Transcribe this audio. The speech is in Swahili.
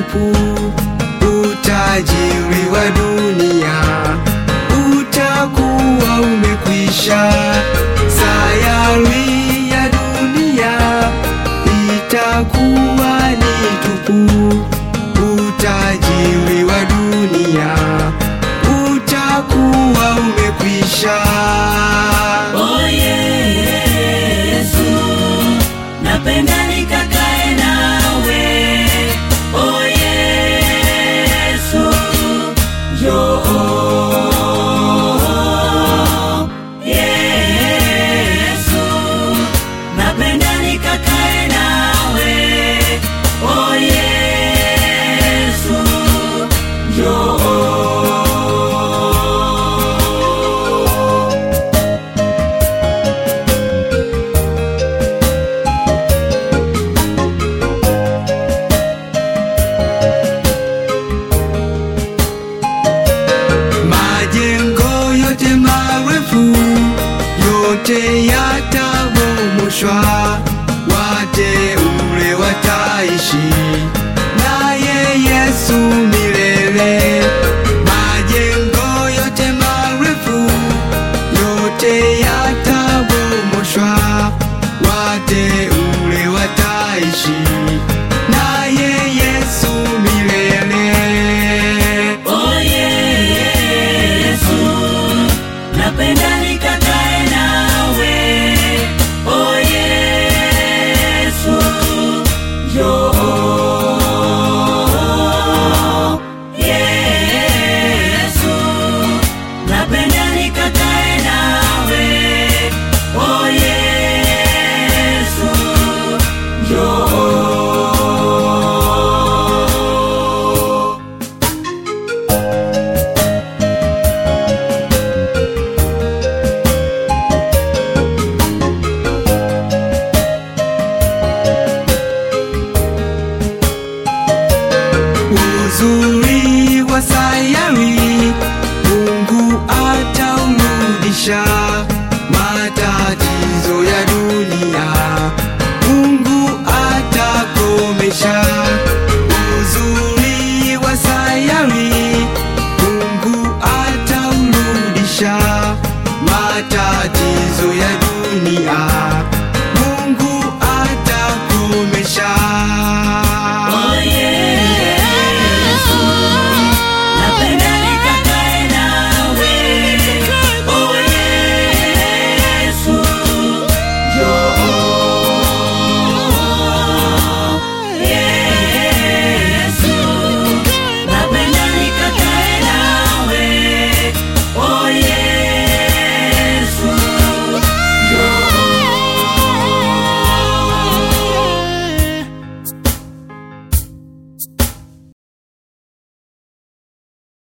mtupu, utajiri wa dunia utakuwa umekwisha. Sayari ya dunia itakuwa ni tupu, utajiri wa dunia utakuwa umekwisha. Wateata huumushwa, wateule wataishi naye Yesu milele. Majengo yote marefu yote yatabomoshwa, wate wasayawi, Mungu ataumudisha matatizo ya dunia, Mungu atakomesha. Uzuri wa sayawi, Mungu ataumudisha matatizo ya dunia.